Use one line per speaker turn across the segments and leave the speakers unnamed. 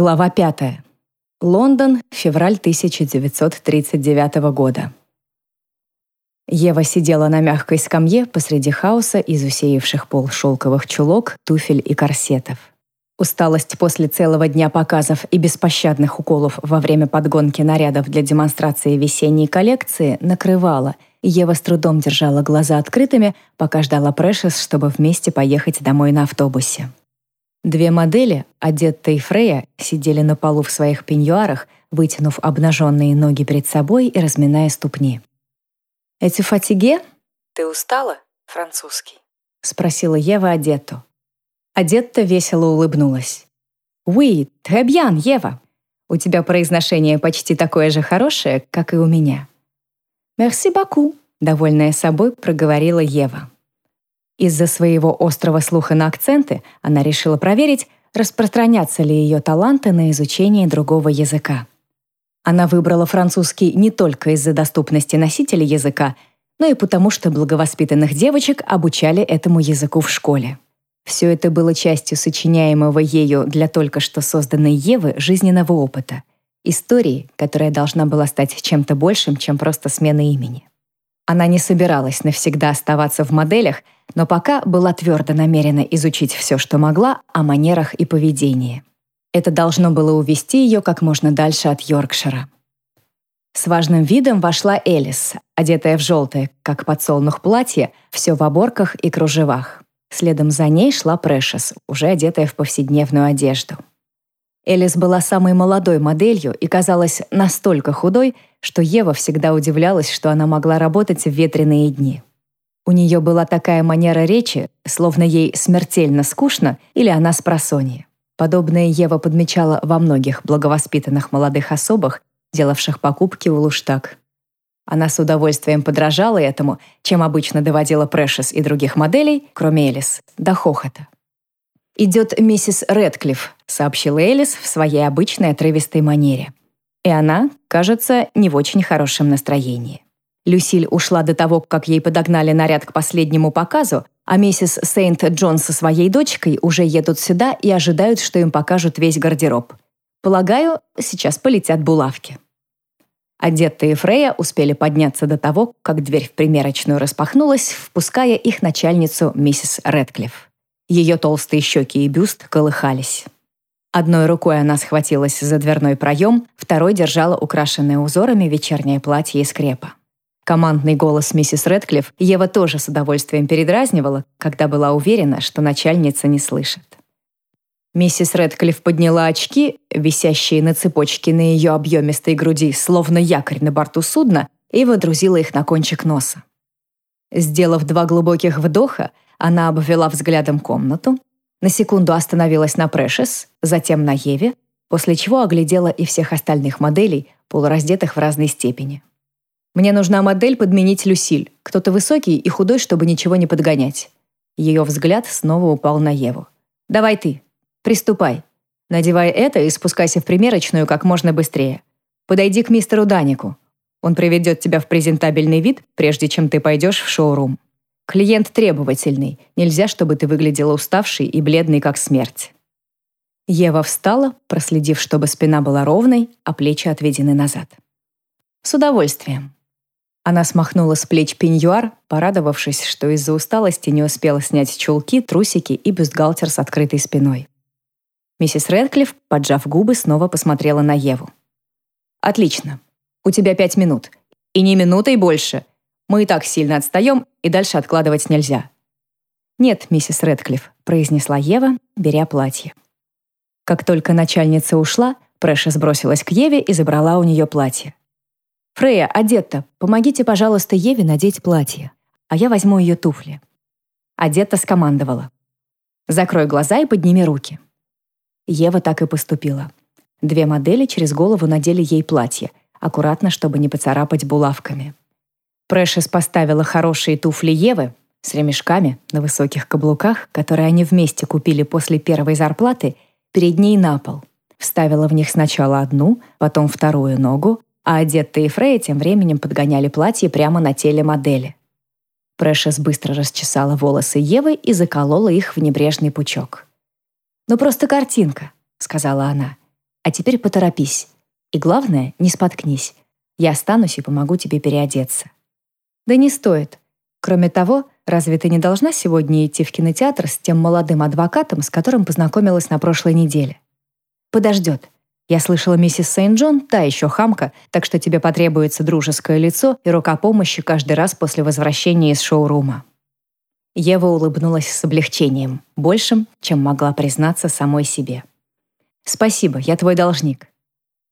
Глава 5. Лондон, февраль 1939 года. Ева сидела на мягкой скамье посреди хаоса из усеявших пол шелковых чулок, туфель и корсетов. Усталость после целого дня показов и беспощадных уколов во время подгонки нарядов для демонстрации весенней коллекции накрывала, и Ева с трудом держала глаза открытыми, пока ждала Прэшес, чтобы вместе поехать домой на автобусе. Две модели, Адетта и Фрея, сидели на полу в своих пеньюарах, вытянув обнаженные ноги перед собой и разминая ступни. «Эти фатиге?» «Ты устала, французский?» — спросила Ева Адетту. Адетта весело улыбнулась. «Oui, très bien, Ева. У тебя произношение почти такое же хорошее, как и у меня». «Merci beaucoup», — довольная собой проговорила Ева. Из-за своего острого слуха на акценты она решила проверить, распространятся ли ее таланты на изучение другого языка. Она выбрала французский не только из-за доступности носителя языка, но и потому, что благовоспитанных девочек обучали этому языку в школе. Все это было частью сочиняемого ею для только что созданной Евы жизненного опыта, истории, которая должна была стать чем-то большим, чем просто смена имени. Она не собиралась навсегда оставаться в моделях, но пока была твердо намерена изучить все, что могла о манерах и поведении. Это должно было увести ее как можно дальше от Йоркшира. С важным видом вошла Элис, одетая в желтое, как подсолнух платье, все в оборках и кружевах. Следом за ней шла Прэшес, уже одетая в повседневную одежду. Элис была самой молодой моделью и казалась настолько худой, что Ева всегда удивлялась, что она могла работать в ветреные дни. У нее была такая манера речи, словно ей смертельно скучно или она с просонья. Подобное Ева подмечала во многих благовоспитанных молодых особах, делавших покупки у Луштаг. Она с удовольствием подражала этому, чем обычно доводила Прэшес и других моделей, кроме Элис, до хохота. «Идет миссис Рэдклифф», — сообщила Элис в своей обычной отрывистой манере. И она, кажется, не в очень хорошем настроении. Люсиль ушла до того, как ей подогнали наряд к последнему показу, а миссис Сейнт-Джон со своей дочкой уже едут сюда и ожидают, что им покажут весь гардероб. Полагаю, сейчас полетят булавки. Одетые Фрея успели подняться до того, как дверь в примерочную распахнулась, впуская их начальницу миссис Рэдклифф. Ее толстые щеки и бюст колыхались. Одной рукой она схватилась за дверной проем, второй держала украшенное узорами вечернее платье из крепа. Командный голос миссис Рэдклифф Ева тоже с удовольствием передразнивала, когда была уверена, что начальница не слышит. Миссис Рэдклифф подняла очки, висящие на цепочке на ее объемистой груди, словно якорь на борту судна, и водрузила их на кончик носа. Сделав два глубоких вдоха, она обвела взглядом комнату, на секунду остановилась на Прэшес, затем на Еве, после чего оглядела и всех остальных моделей, полураздетых в разной степени. «Мне нужна модель подменить Люсиль. Кто-то высокий и худой, чтобы ничего не подгонять». Ее взгляд снова упал на Еву. «Давай ты. Приступай. Надевай это и спускайся в примерочную как можно быстрее. Подойди к мистеру Данику. Он приведет тебя в презентабельный вид, прежде чем ты пойдешь в шоурум». Клиент требовательный. Нельзя, чтобы ты выглядела уставшей и бледной, как смерть. Ева встала, проследив, чтобы спина была ровной, а плечи отведены назад. С удовольствием. Она смахнула с плеч пеньюар, порадовавшись, что из-за усталости не успела снять чулки, трусики и бюстгальтер с открытой спиной. Миссис Рэдклифф, поджав губы, снова посмотрела на Еву. «Отлично. У тебя пять минут. И не минутой больше. Мы и так сильно отстаем, и дальше откладывать нельзя». «Нет, миссис Рэдклифф», — произнесла Ева, беря платье. Как только начальница ушла, Прэша сбросилась к Еве и забрала у нее платье. «Фрея, одетта, помогите, пожалуйста, Еве надеть платье, а я возьму ее туфли». Одетта скомандовала. «Закрой глаза и подними руки». Ева так и поступила. Две модели через голову надели ей платье, аккуратно, чтобы не поцарапать булавками. Прэшес поставила хорошие туфли Евы с ремешками на высоких каблуках, которые они вместе купили после первой зарплаты, перед ней на пол. Вставила в них сначала одну, потом вторую ногу, а одетые Фрея тем временем подгоняли платье прямо на теле модели. Прэшес быстро расчесала волосы Евы и заколола их в небрежный пучок. «Ну просто картинка», — сказала она. А теперь поторопись. И главное, не споткнись. Я останусь и помогу тебе переодеться». «Да не стоит. Кроме того, разве ты не должна сегодня идти в кинотеатр с тем молодым адвокатом, с которым познакомилась на прошлой неделе?» «Подождет. Я слышала, миссис Сент-Джон та еще хамка, так что тебе потребуется дружеское лицо и рука помощи каждый раз после возвращения из шоурума». Ева улыбнулась с облегчением, большим, чем могла признаться самой себе. «Спасибо, я твой должник.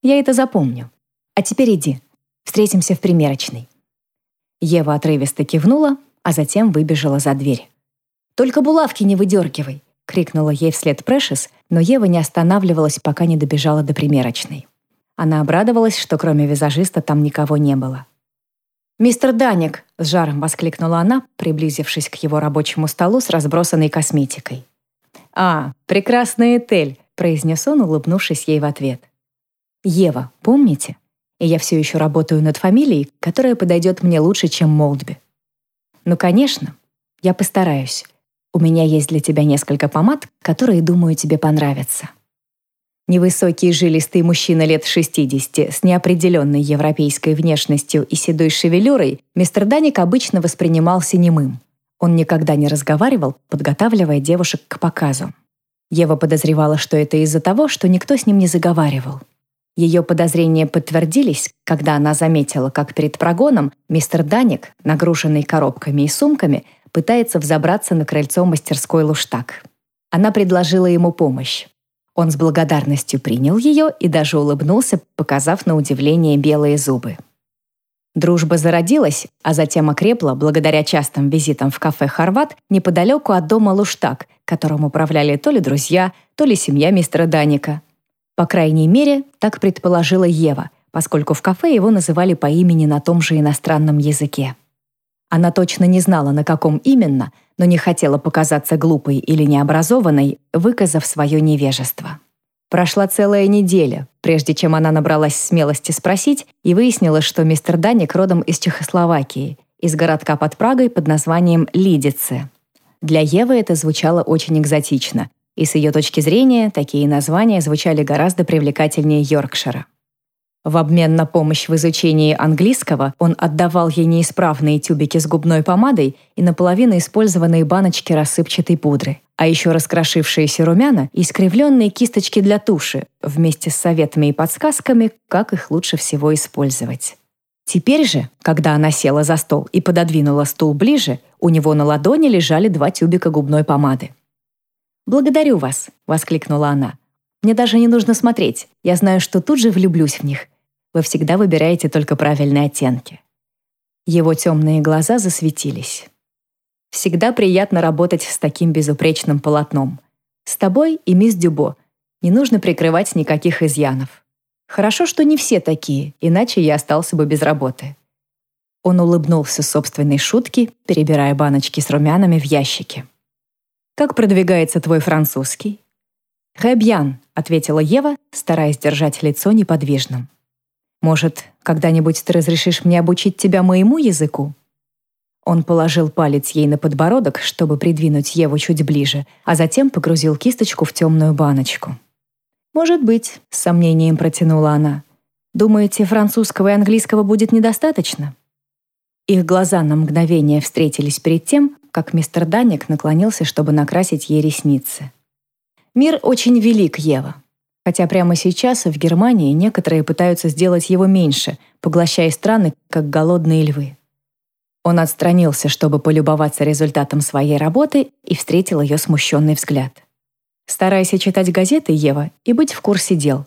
Я это запомню. А теперь иди. Встретимся в примерочной». Ева отрывисто кивнула, а затем выбежала за дверь. «Только булавки не выдергивай!» — крикнула ей вслед Прэшес, но Ева не останавливалась, пока не добежала до примерочной. Она обрадовалась, что кроме визажиста там никого не было. «Мистер Даник!» — с жаром воскликнула она, приблизившись к его рабочему столу с разбросанной косметикой. «А, прекрасная Этель!» — произнес он, улыбнувшись ей в ответ. «Ева, помните? И я все еще работаю над фамилией, которая подойдет мне лучше, чем Молдби». «Ну, конечно. Я постараюсь. У меня есть для тебя несколько помад, которые, думаю, тебе понравятся». Невысокий жилистый мужчина лет 60 с неопределенной европейской внешностью и седой шевелюрой мистер Даник обычно воспринимался немым. Он никогда не разговаривал, подготавливая девушек к показу. Ева подозревала, что это из-за того, что никто с ним не заговаривал. Ее подозрения подтвердились, когда она заметила, как перед прогоном мистер Даник, нагруженный коробками и сумками, пытается взобраться на крыльцо мастерской Луштаг. Она предложила ему помощь. Он с благодарностью принял ее и даже улыбнулся, показав на удивление белые зубы. Дружба зародилась, а затем окрепла благодаря частым визитам в кафе «Хорват» неподалеку от дома Луштаг, которым управляли то ли друзья, то ли семья мистера Даника. По крайней мере, так предположила Ева, поскольку в кафе его называли по имени на том же иностранном языке. Она точно не знала, на каком именно, но не хотела показаться глупой или необразованной, выказав свое невежество. Прошла целая неделя, прежде чем она набралась смелости спросить и выяснила, что мистер Даник родом из Чехословакии, из городка под Прагой под названием Лидице. Для Евы это звучало очень экзотично, и с ее точки зрения такие названия звучали гораздо привлекательнее Йоркшира. В обмен на помощь в изучении английского он отдавал ей неисправные тюбики с губной помадой и наполовину использованные баночки рассыпчатой пудры, а еще раскрошившиеся румяна и искривленные кисточки для туши вместе с советами и подсказками, как их лучше всего использовать. Теперь же, когда она села за стол и пододвинула стул ближе, у него на ладони лежали два тюбика губной помады. «Благодарю вас», — воскликнула она. «Мне даже не нужно смотреть. Я знаю, что тут же влюблюсь в них. Вы всегда выбираете только правильные оттенки». Его темные глаза засветились. «Всегда приятно работать с таким безупречным полотном. С тобой и мисс Дюбо. Не нужно прикрывать никаких изъянов. Хорошо, что не все такие, иначе я остался бы без работы». Он улыбнулся собственной шутке, перебирая баночки с румянами в ящике. «Как продвигается твой французский?» «Хэбьян», — ответила Ева, стараясь держать лицо неподвижным. Может, когда-нибудь ты разрешишь мне обучить тебя моему языку?» Он положил палец ей на подбородок, чтобы придвинуть Еву чуть ближе, а затем погрузил кисточку в темную баночку. «Может быть», — с сомнением протянула она. «Думаете, французского и английского будет недостаточно?» Их глаза на мгновение встретились перед тем, как мистер Даник наклонился, чтобы накрасить ей ресницы. «Мир очень велик, Ева. Хотя прямо сейчас в Германии некоторые пытаются сделать его меньше, поглощая страны, как голодные львы. Он отстранился, чтобы полюбоваться результатом своей работы, и встретил ее смущенный взгляд. Старайся читать газеты, Ева, и быть в курсе дел.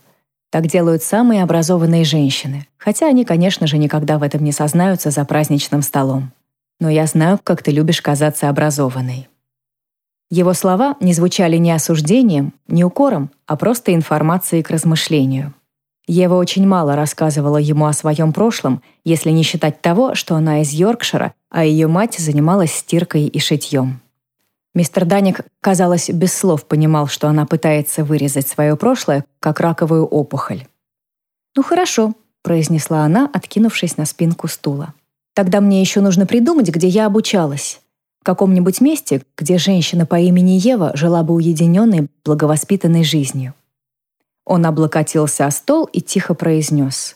Так делают самые образованные женщины, хотя они, конечно же, никогда в этом не сознаются за праздничным столом. Но я знаю, как ты любишь казаться образованной. Его слова не звучали ни осуждением, ни укором, а просто информацией к размышлению. Ева очень мало рассказывала ему о своем прошлом, если не считать того, что она из Йоркшира, а ее мать занималась стиркой и шитьем. Мистер Даник, казалось, без слов понимал, что она пытается вырезать свое прошлое, как раковую опухоль. «Ну хорошо», — произнесла она, откинувшись на спинку стула. «Тогда мне еще нужно придумать, где я обучалась в каком-нибудь месте, где женщина по имени Ева жила бы уединенной, благовоспитанной жизнью. Он облокотился о стол и тихо произнес.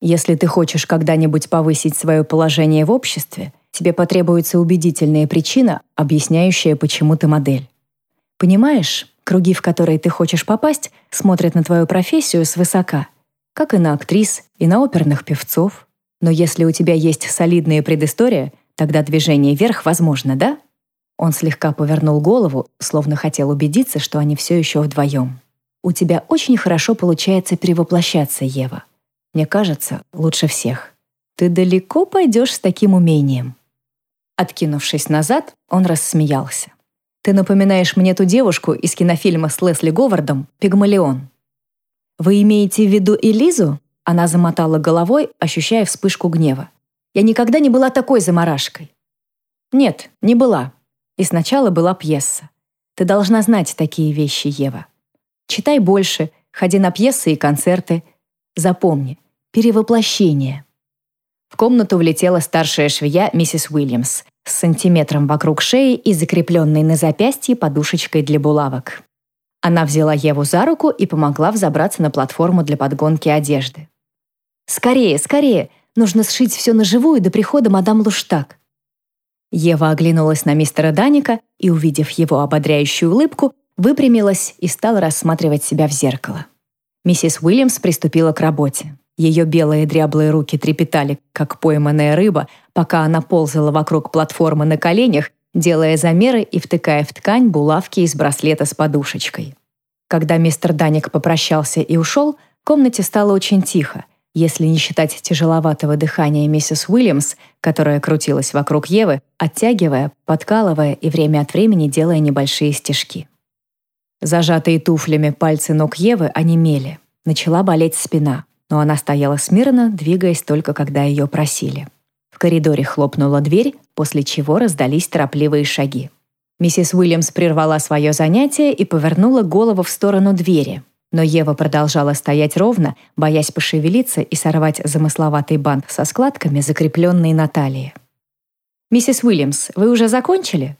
«Если ты хочешь когда-нибудь повысить свое положение в обществе, тебе потребуется убедительная причина, объясняющая, почему ты модель. Понимаешь, круги, в которые ты хочешь попасть, смотрят на твою профессию свысока, как и на актрис, и на оперных певцов. Но если у тебя есть солидная предыстория, тогда движение вверх возможно, да?» Он слегка повернул голову, словно хотел убедиться, что они все еще вдвоем. У тебя очень хорошо получается перевоплощаться, Ева. Мне кажется, лучше всех. Ты далеко пойдешь с таким умением». Откинувшись назад, он рассмеялся. «Ты напоминаешь мне ту девушку из кинофильма с Лесли Говардом «Пигмалион». «Вы имеете в виду Элизу?» Она замотала головой, ощущая вспышку гнева. «Я никогда не была такой заморашкой». «Нет, не была. И сначала была пьеса. Ты должна знать такие вещи, Ева. Читай больше, ходи на пьесы и концерты. Запомни, перевоплощение. В комнату влетела старшая швея миссис Уильямс с сантиметром вокруг шеи и закрепленной на запястье подушечкой для булавок. Она взяла Еву за руку и помогла взобраться на платформу для подгонки одежды. «Скорее, скорее! Нужно сшить все на живую до прихода мадам Луштаг». Ева оглянулась на мистера Даника и, увидев его ободряющую улыбку, выпрямилась и стала рассматривать себя в зеркало. Миссис Уильямс приступила к работе. Ее белые дряблые руки трепетали, как пойманная рыба, пока она ползала вокруг платформы на коленях, делая замеры и втыкая в ткань булавки из браслета с подушечкой. Когда мистер Даник попрощался и ушел, в комнате стало очень тихо, если не считать тяжеловатого дыхания миссис Уильямс, которая крутилась вокруг Евы, оттягивая, подкалывая и время от времени делая небольшие стежки. Зажатые туфлями пальцы ног Евы онемели. Начала болеть спина, но она стояла смирно, двигаясь только когда ее просили. В коридоре хлопнула дверь, после чего раздались торопливые шаги. Миссис Уильямс прервала свое занятие и повернула голову в сторону двери. Но Ева продолжала стоять ровно, боясь пошевелиться и сорвать замысловатый бант со складками, закрепленный на талии. «Миссис Уильямс, вы уже закончили?»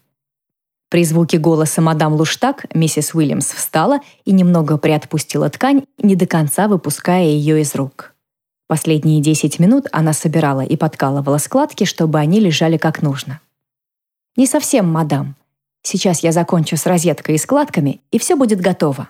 При звуке голоса мадам Луштаг миссис Уильямс встала и немного приотпустила ткань, не до конца выпуская ее из рук. Последние 10 минут она собирала и подкалывала складки, чтобы они лежали как нужно. «Не совсем, мадам. Сейчас я закончу с розеткой и складками, и все будет готово».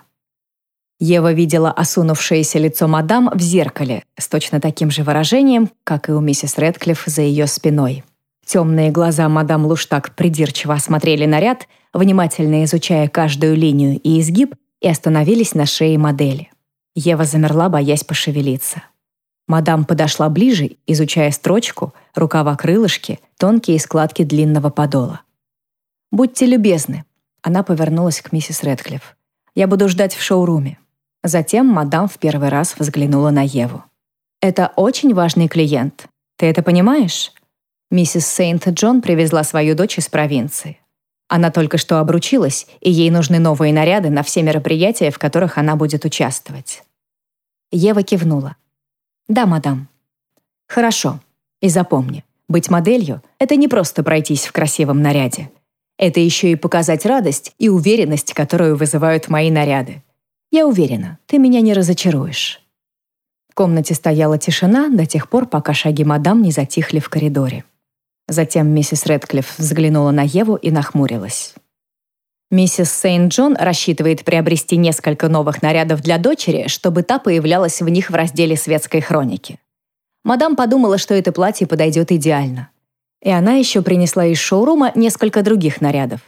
Ева видела осунувшееся лицо мадам в зеркале с точно таким же выражением, как и у миссис Рэдклифф за ее спиной. Темные глаза мадам Луштаг придирчиво осмотрели наряд, внимательно изучая каждую линию и изгиб, и остановились на шее модели. Ева замерла, боясь пошевелиться. Мадам подошла ближе, изучая строчку, рукава крылышки, тонкие складки длинного подола. «Будьте любезны», — она повернулась к миссис Рэдклифф. «Я буду ждать в шоуруме». Затем мадам в первый раз взглянула на Еву. «Это очень важный клиент. Ты это понимаешь?» Миссис Сейнт-Джон привезла свою дочь из провинции. Она только что обручилась, и ей нужны новые наряды на все мероприятия, в которых она будет участвовать. Ева кивнула. «Да, мадам». «Хорошо. И запомни, быть моделью — это не просто пройтись в красивом наряде. Это еще и показать радость и уверенность, которую вызывают мои наряды. Я уверена, ты меня не разочаруешь». В комнате стояла тишина до тех пор, пока шаги мадам не затихли в коридоре. Затем миссис Рэдклифф взглянула на Еву и нахмурилась. Миссис Сейнт-Джон рассчитывает приобрести несколько новых нарядов для дочери, чтобы та появлялась в них в разделе светской хроники. Мадам подумала, что это платье подойдет идеально. И она еще принесла из шоурума несколько других нарядов.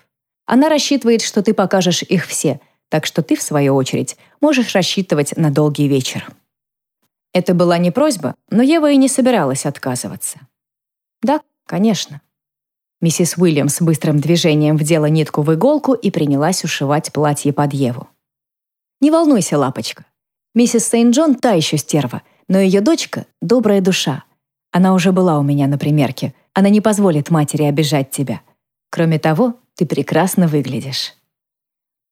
Она рассчитывает, что ты покажешь их все, так что ты, в свою очередь, можешь рассчитывать на долгий вечер. Это была не просьба, но Ева и не собиралась отказываться. Да, Конечно. Миссис Уильямс быстрым движением вдела нитку в иголку и принялась ушивать платье под Еву. «Не волнуйся, лапочка. Миссис Сейнт-Джон та еще стерва, но ее дочка — добрая душа. Она уже была у меня на примерке. Она не позволит матери обижать тебя. Кроме того, ты прекрасно выглядишь».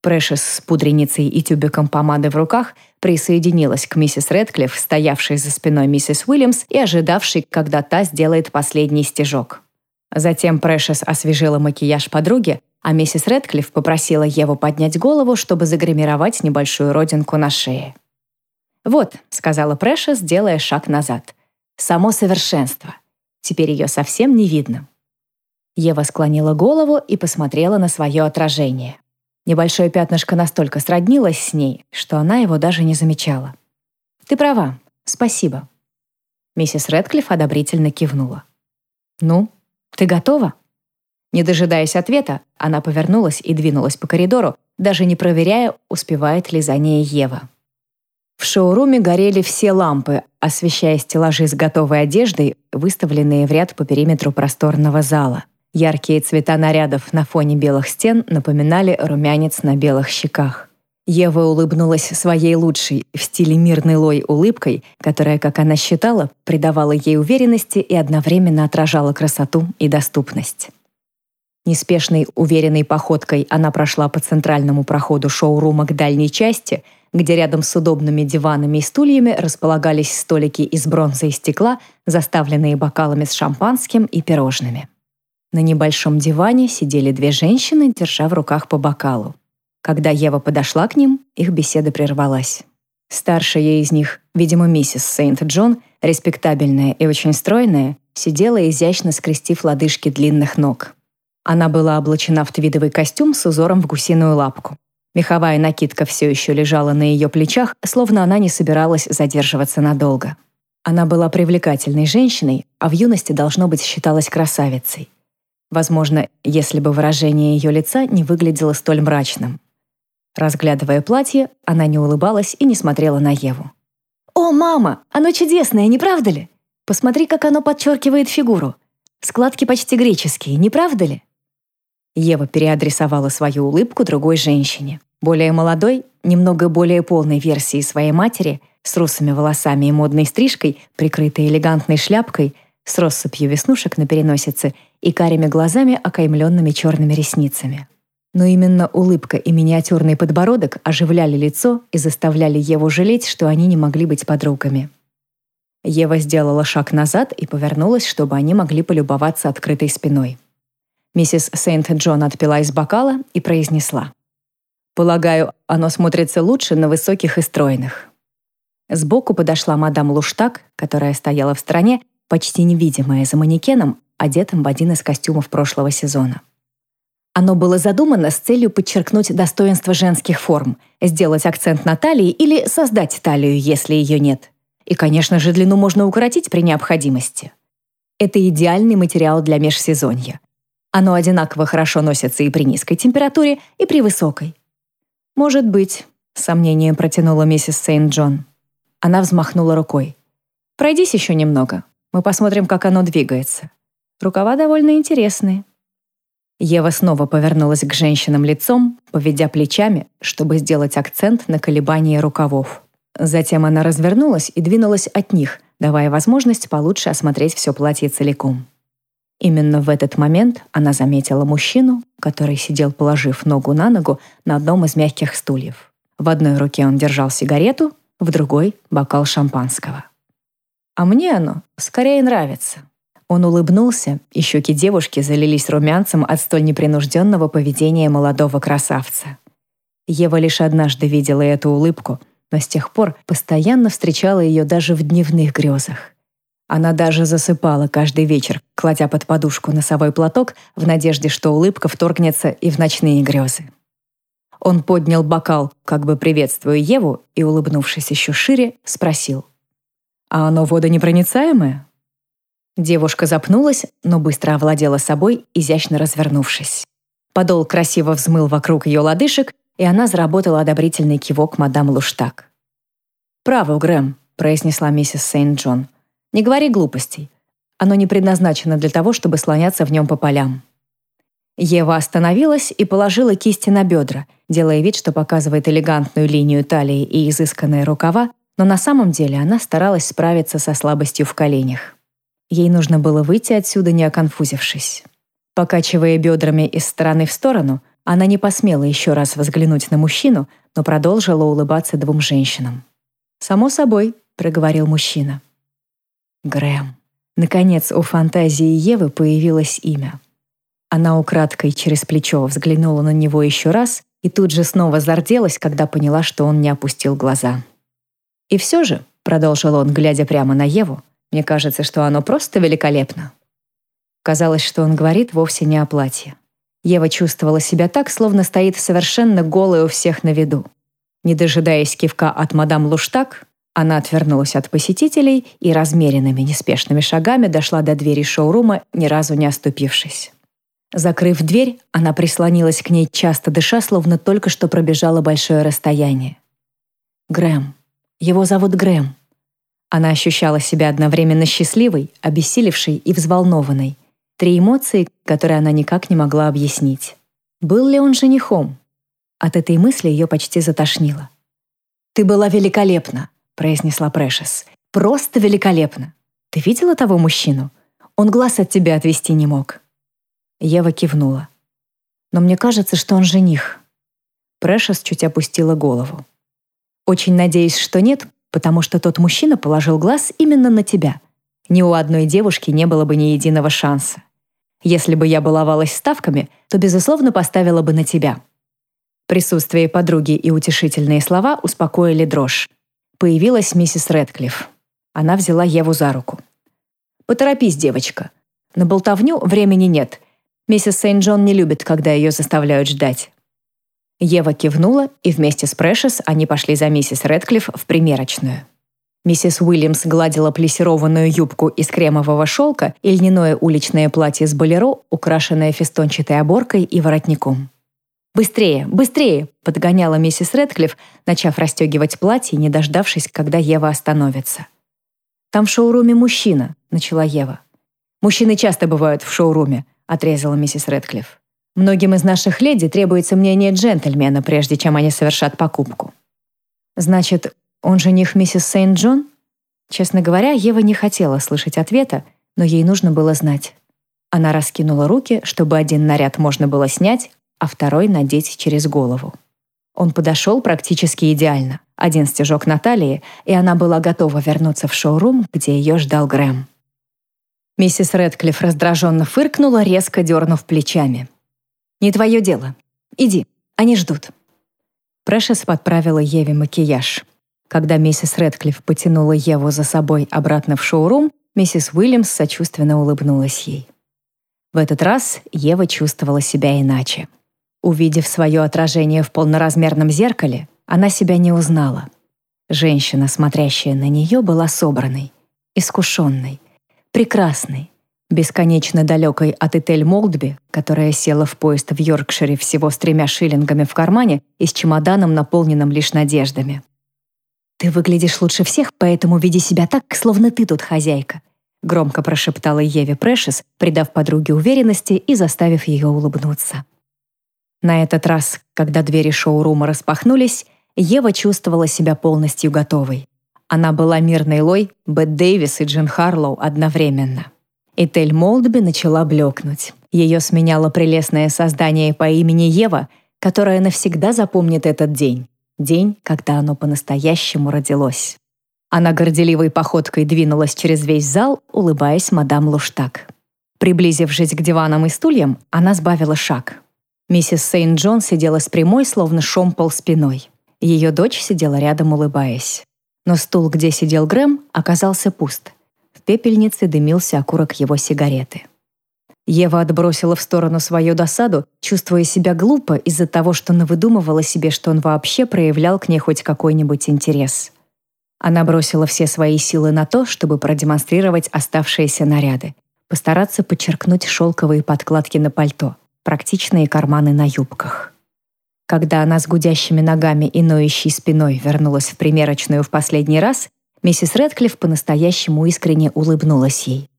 Прэшес с пудреницей и тюбиком помады в руках присоединилась к миссис Рэдклифф, стоявшей за спиной миссис Уильямс и ожидавшей, когда та сделает последний стежок. Затем Прэшес освежила макияж подруги, а миссис Рэдклифф попросила Еву поднять голову, чтобы загримировать небольшую родинку на шее. «Вот», — сказала Прэшес, делая шаг назад. «Само совершенство. Теперь ее совсем не видно». Ева склонила голову и посмотрела на свое отражение. Небольшое пятнышко настолько сроднилось с ней, что она его даже не замечала. «Ты права. Спасибо». Миссис Рэдклифф одобрительно кивнула. «Ну, ты готова?» Не дожидаясь ответа, она повернулась и двинулась по коридору, даже не проверяя, успевает ли за ней Ева. В шоуруме горели все лампы, освещая стеллажи с готовой одеждой, выставленные в ряд по периметру просторного зала. Яркие цвета нарядов на фоне белых стен напоминали румянец на белых щеках. Ева улыбнулась своей лучшей в стиле мирный лой улыбкой, которая, как она считала, придавала ей уверенности и одновременно отражала красоту и доступность. Неспешной, уверенной походкой она прошла по центральному проходу шоурума к дальней части, где рядом с удобными диванами и стульями располагались столики из бронзы и стекла, заставленные бокалами с шампанским и пирожными. На небольшом диване сидели две женщины, держа в руках по бокалу. Когда Ева подошла к ним, их беседа прервалась. Старшая из них, видимо, миссис Сейнт-Джон, респектабельная и очень стройная, сидела изящно скрестив лодыжки длинных ног. Она была облачена в твидовый костюм с узором в гусиную лапку. Меховая накидка все еще лежала на ее плечах, словно она не собиралась задерживаться надолго. Она была привлекательной женщиной, а в юности, должно быть, считалась красавицей. Возможно, если бы выражение ее лица не выглядело столь мрачным. Разглядывая платье, она не улыбалась и не смотрела на Еву. «О, мама, оно чудесное, не правда ли? Посмотри, как оно подчеркивает фигуру. Складки почти греческие, не правда ли?» Ева переадресовала свою улыбку другой женщине, более молодой, немного более полной версии своей матери, с русыми волосами и модной стрижкой, прикрытой элегантной шляпкой, с россыпью веснушек на переносице и карими глазами, окаймленными черными ресницами. Но именно улыбка и миниатюрный подбородок оживляли лицо и заставляли Еву жалеть, что они не могли быть подругами. Ева сделала шаг назад и повернулась, чтобы они могли полюбоваться открытой спиной. Миссис Сент-Джон отпила из бокала и произнесла. «Полагаю, оно смотрится лучше на высоких и стройных». Сбоку подошла мадам Луштак, которая стояла в стороне, почти невидимая за манекеном, одетым в один из костюмов прошлого сезона. Оно было задумано с целью подчеркнуть достоинство женских форм, сделать акцент на талии или создать талию, если ее нет. И, конечно же, длину можно укоротить при необходимости. Это идеальный материал для межсезонья. Оно одинаково хорошо носится и при низкой температуре, и при высокой. «Может быть», — с сомнением протянула миссис Сейнт-Джон. Она взмахнула рукой. «Пройдись еще немного. Мы посмотрим, как оно двигается. Рукава довольно интересные». Ева снова повернулась к женщинам лицом, поведя плечами, чтобы сделать акцент на колебании рукавов. Затем она развернулась и двинулась от них, давая возможность получше осмотреть все платье целиком. Именно в этот момент она заметила мужчину, который сидел, положив ногу на ногу на одном из мягких стульев. В одной руке он держал сигарету, в другой — бокал шампанского. «А мне оно скорее нравится». Он улыбнулся, и щеки девушки залились румянцем от столь непринужденного поведения молодого красавца. Ева лишь однажды видела эту улыбку, но с тех пор постоянно встречала ее даже в дневных грезах. Она даже засыпала каждый вечер, кладя под подушку носовой платок в надежде, что улыбка вторгнется и в ночные грезы. Он поднял бокал, как бы приветствуя Еву, и, улыбнувшись еще шире, спросил. «А оно водонепроницаемое?» Девушка запнулась, но быстро овладела собой, изящно развернувшись. Подол красиво взмыл вокруг ее лодыжек, и она заработала одобрительный кивок мадам Луштак. «Право, Грэм», — произнесла миссис Сейнт-Джон. Не говори глупостей. Оно не предназначено для того, чтобы слоняться в нем по полям. Ева остановилась и положила кисти на бедра, делая вид, что показывает элегантную линию талии и изысканные рукава, но на самом деле она старалась справиться со слабостью в коленях. Ей нужно было выйти отсюда, не оконфузившись. Покачивая бедрами из стороны в сторону, она не посмела еще раз взглянуть на мужчину, но продолжила улыбаться двум женщинам. «Само собой», — проговорил мужчина. Грэм. Наконец, у фантазии Евы появилось имя. Она украдкой через плечо взглянула на него еще раз и тут же снова зарделась, когда поняла, что он не опустил глаза. «И все же», — продолжил он, глядя прямо на Еву, «мне кажется, что оно просто великолепно». Казалось, что он говорит вовсе не о платье. Ева чувствовала себя так, словно стоит совершенно голой у всех на виду. Не дожидаясь кивка от мадам Луштаг, она отвернулась от посетителей и размеренными неспешными шагами дошла до двери шоурума, ни разу не оступившись. Закрыв дверь, она прислонилась к ней, часто дыша, словно только что пробежала большое расстояние. Грэм. Его зовут Грэм. Она ощущала себя одновременно счастливой, обессилевшей и взволнованной. Три эмоции, которые она никак не могла объяснить. Был ли он женихом? От этой мысли ее почти затошнило. «Ты была великолепна», — произнесла Прэшес. «Просто великолепна. Ты видела того мужчину? Он глаз от тебя отвести не мог». Ева кивнула. «Но мне кажется, что он жених». Прэшес чуть опустила голову. «Очень надеюсь, что нет, потому что тот мужчина положил глаз именно на тебя. Ни у одной девушки не было бы ни единого шанса. Если бы я баловалась ставками, то, безусловно, поставила бы на тебя». Присутствие подруги и утешительные слова успокоили дрожь. Появилась миссис Рэдклифф. Она взяла Еву за руку. «Поторопись, девочка. На болтовню времени нет. Миссис Сент-Джон не любит, когда ее заставляют ждать». Ева кивнула, и вместе с Прэшес они пошли за миссис Рэдклифф в примерочную. Миссис Уильямс гладила плессированную юбку из кремового шелка и льняное уличное платье с болеро, украшенное фестончатой оборкой и воротником. «Быстрее, быстрее!» — подгоняла миссис Рэдклифф, начав расстегивать платье, не дождавшись, когда Ева остановится. «Там в шоуруме мужчина», — начала Ева. «Мужчины часто бывают в шоуруме», — отрезала миссис Рэдклифф. «Многим из наших леди требуется мнение джентльмена, прежде чем они совершат покупку». «Значит, он жених миссис Сейнт-Джон?» Честно говоря, Ева не хотела слышать ответа, но ей нужно было знать. Она раскинула руки, чтобы один наряд можно было снять, а второй надеть через голову. Он подошел практически идеально. Один стежок на талии, и она была готова вернуться в шоурум, где ее ждал Грэм. Миссис Рэдклифф раздраженно фыркнула, резко дернув плечами. «Не твое дело. Иди, они ждут». Прэшес подправила Еве макияж. Когда миссис Рэдклифф потянула Еву за собой обратно в шоурум, миссис Уильямс сочувственно улыбнулась ей. В этот раз Ева чувствовала себя иначе. Увидев свое отражение в полноразмерном зеркале, она себя не узнала. Женщина, смотрящая на нее, была собранной, искушенной, прекрасной, бесконечно далекой от Этель Молдби, которая села в поезд в Йоркшире всего с тремя шиллингами в кармане и с чемоданом, наполненным лишь надеждами. «Ты выглядишь лучше всех, поэтому веди себя так, словно ты тут хозяйка», громко прошептала Еве Прэшес, придав подруге уверенности и заставив ее улыбнуться. На этот раз, когда двери шоурума распахнулись, Ева чувствовала себя полностью готовой. Она была мирной Лой, Бет Дэвис и Джин Харлоу одновременно. Этель Молдби начала блекнуть. Ее сменяло прелестное создание по имени Ева, которое навсегда запомнит этот день. День, когда оно по-настоящему родилось. Она горделивой походкой двинулась через весь зал, улыбаясь мадам Луштаг. Приблизившись к диванам и стульям, она сбавила шаг. Миссис Сейнт-Джон сидела с прямой, словно шомпол спиной. Ее дочь сидела рядом, улыбаясь. Но стул, где сидел Грэм, оказался пуст. Пепельнице дымился окурок его сигареты. Ева отбросила в сторону свою досаду, чувствуя себя глупо из-за того, что навыдумывала себе, что он вообще проявлял к ней хоть какой-нибудь интерес. Она бросила все свои силы на то, чтобы продемонстрировать оставшиеся наряды, постараться подчеркнуть шелковые подкладки на пальто — практичные карманы на юбках. Когда она с гудящими ногами и ноющей спиной вернулась в примерочную в последний раз, миссис Рэдклифф по-настоящему искренне улыбнулась ей.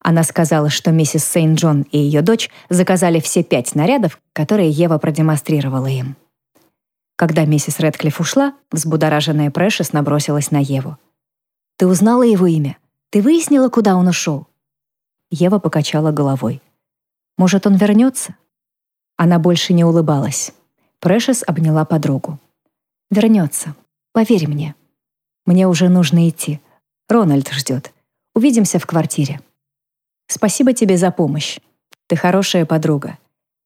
Она сказала, что миссис Сейнт-Джон и ее дочь заказали все пять нарядов, которые Ева продемонстрировала им. Когда миссис Рэдклифф ушла, взбудораженная Прэшес набросилась на Еву. «Ты узнала его имя? Ты выяснила, куда он ушел?» Ева покачала головой. «Может, он вернется?» Она больше не улыбалась. Прэшес обняла подругу. «Вернется. Поверь мне. Мне уже нужно идти. Рональд ждет. Увидимся в квартире. Спасибо тебе за помощь. Ты хорошая подруга.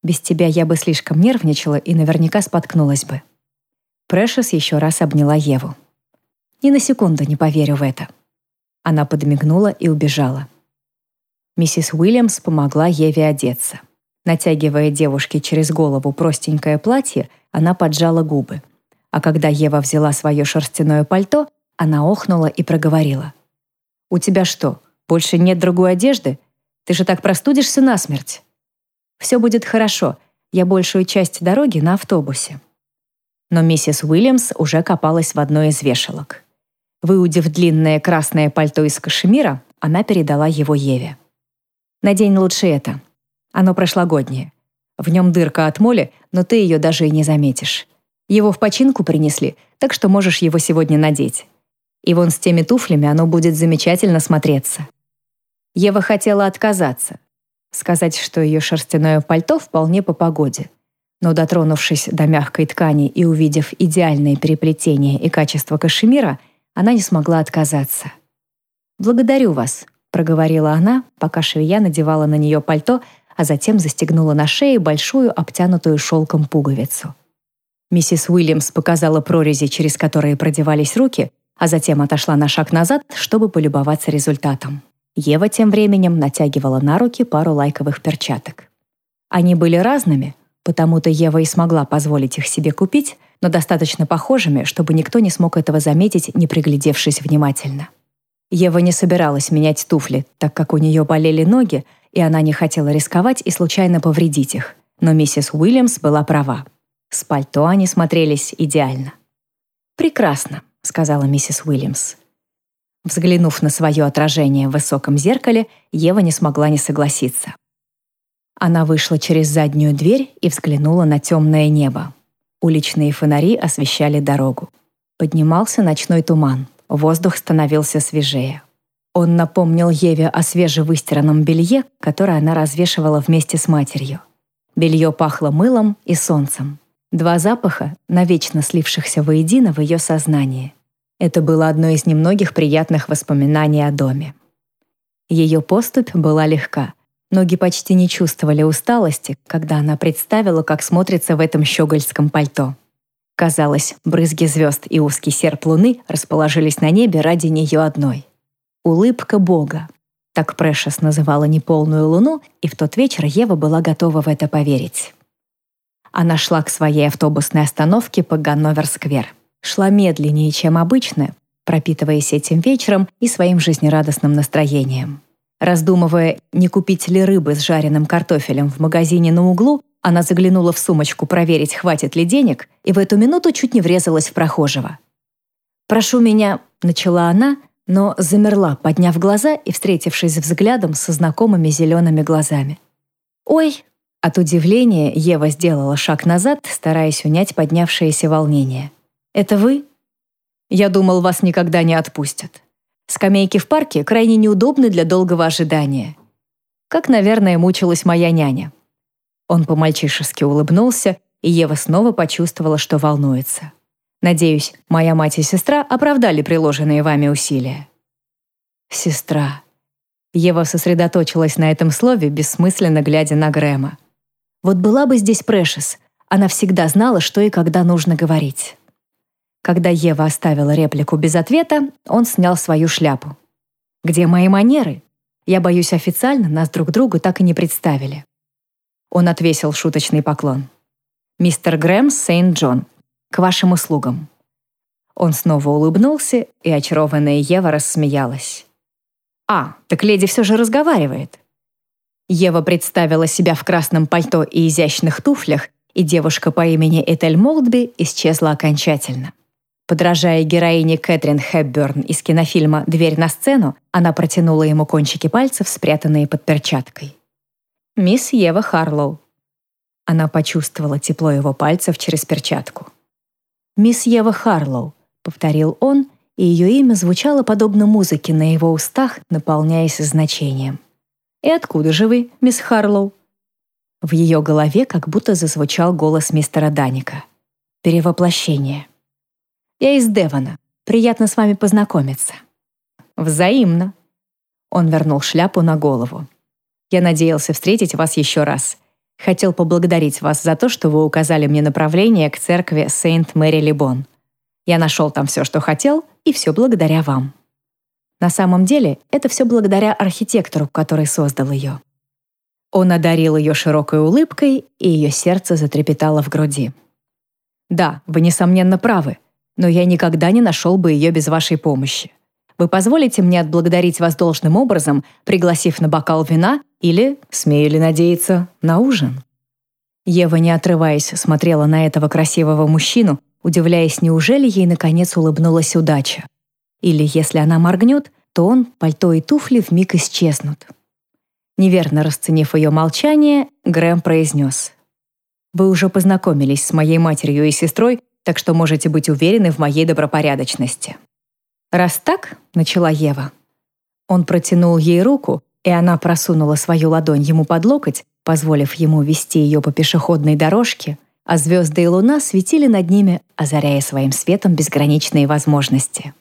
Без тебя я бы слишком нервничала и наверняка споткнулась бы». Прэшес еще раз обняла Еву. Ни на секунду не поверю в это». Она подмигнула и убежала. Миссис Уильямс помогла Еве одеться. Натягивая девушке через голову простенькое платье, она поджала губы. А когда Ева взяла свое шерстяное пальто, она охнула и проговорила. «У тебя что, больше нет другой одежды? Ты же так простудишься насмерть». «Все будет хорошо. Я большую часть дороги на автобусе». Но миссис Уильямс уже копалась в одной из вешалок. Выудив длинное красное пальто из кашемира, она передала его Еве. «Надень лучше это. Оно прошлогоднее. В нем дырка от моли, но ты ее даже и не заметишь. Его в починку принесли, так что можешь его сегодня надеть. И вон с теми туфлями оно будет замечательно смотреться». Ева хотела отказаться, сказать, что ее шерстяное пальто вполне по погоде. Но дотронувшись до мягкой ткани и увидев идеальное переплетение и качество кашемира, она не смогла отказаться. «Благодарю вас», — проговорила она, пока швея надевала на нее пальто, а затем застегнула на шее большую обтянутую шелком пуговицу. Миссис Уильямс показала прорези, через которые продевались руки, а затем отошла на шаг назад, чтобы полюбоваться результатом. Ева тем временем натягивала на руки пару лайковых перчаток. Они были разными, потому-то Ева и смогла позволить их себе купить, но достаточно похожими, чтобы никто не смог этого заметить, не приглядевшись внимательно. Ева не собиралась менять туфли, так как у нее болели ноги, и она не хотела рисковать и случайно повредить их. Но миссис Уильямс была права. С пальто они смотрелись идеально. «Прекрасно», — сказала миссис Уильямс. Взглянув на свое отражение в высоком зеркале, Ева не смогла не согласиться. Она вышла через заднюю дверь и взглянула на темное небо. Уличные фонари освещали дорогу. Поднимался ночной туман. Воздух становился свежее. Он напомнил Еве о свежевыстиранном белье, которое она развешивала вместе с матерью. Белье пахло мылом и солнцем. Два запаха, навечно слившихся воедино в ее сознании. Это было одно из немногих приятных воспоминаний о доме. Ее поступь была легка. Ноги почти не чувствовали усталости, когда она представила, как смотрится в этом щегольском пальто. Казалось, брызги звезд и узкий серп луны расположились на небе ради нее одной. «Улыбка Бога». Так Прэшес называла неполную луну, и в тот вечер Ева была готова в это поверить. Она шла к своей автобусной остановке по Ганновер-сквер шла медленнее, чем обычно, пропитываясь этим вечером и своим жизнерадостным настроением. Раздумывая, не купить ли рыбы с жареным картофелем в магазине на углу, она заглянула в сумочку проверить, хватит ли денег, и в эту минуту чуть не врезалась в прохожего. «Прошу меня», — начала она, но замерла, подняв глаза и встретившись взглядом со знакомыми зелеными глазами. «Ой!» От удивления Ева сделала шаг назад, стараясь унять поднявшееся волнение. «Это вы?» «Я думал, вас никогда не отпустят. Скамейки в парке крайне неудобны для долгого ожидания. Как, наверное, мучилась моя няня». Он по-мальчишески улыбнулся, и Ева снова почувствовала, что волнуется. «Надеюсь, моя мать и сестра оправдали приложенные вами усилия». «Сестра». Ева сосредоточилась на этом слове, бессмысленно глядя на Грэма. «Вот была бы здесь Прэшес, она всегда знала, что и когда нужно говорить». Когда Ева оставила реплику без ответа, он снял свою шляпу. «Где мои манеры? Я боюсь, официально нас друг другу так и не представили». Он отвесил шуточный поклон. «Мистер Грэм Сейнт-Джон, к вашим услугам». Он снова улыбнулся, и очарованная Ева рассмеялась. «А, так леди все же разговаривает». Ева представила себя в красном пальто и изящных туфлях, и девушка по имени Этель Молдби исчезла окончательно. Подражая героине Кэтрин Хэбберн из кинофильма «Дверь на сцену», она протянула ему кончики пальцев, спрятанные под перчаткой. «Мисс Ева Харлоу». Она почувствовала тепло его пальцев через перчатку. «Мисс Ева Харлоу», — повторил он, и ее имя звучало подобно музыке на его устах, наполняясь значением. «И откуда же вы, мисс Харлоу?» В ее голове как будто зазвучал голос мистера Даника. «Перевоплощение». Я из Девона. Приятно с вами познакомиться». «Взаимно». Он вернул шляпу на голову. «Я надеялся встретить вас еще раз. Хотел поблагодарить вас за то, что вы указали мне направление к церкви Сейнт-Мэри-Либон. Я нашел там все, что хотел, и все благодаря вам. На самом деле, это все благодаря архитектору, который создал ее. Он одарил ее широкой улыбкой, и ее сердце затрепетало в груди. «Да, вы, несомненно, правы, но я никогда не нашел бы ее без вашей помощи. Вы позволите мне отблагодарить вас должным образом, пригласив на бокал вина или, смею ли надеяться, на ужин?» Ева, не отрываясь, смотрела на этого красивого мужчину, удивляясь, неужели ей наконец улыбнулась удача. Или если она моргнет, то он, пальто и туфли вмиг исчезнут. Неверно расценив ее молчание, Грэм произнес. «Вы уже познакомились с моей матерью и сестрой, так что можете быть уверены в моей добропорядочности». «Раз так», — начала Ева. Он протянул ей руку, и она просунула свою ладонь ему под локоть, позволив ему вести ее по пешеходной дорожке, а звезды и луна светили над ними, озаряя своим светом безграничные возможности.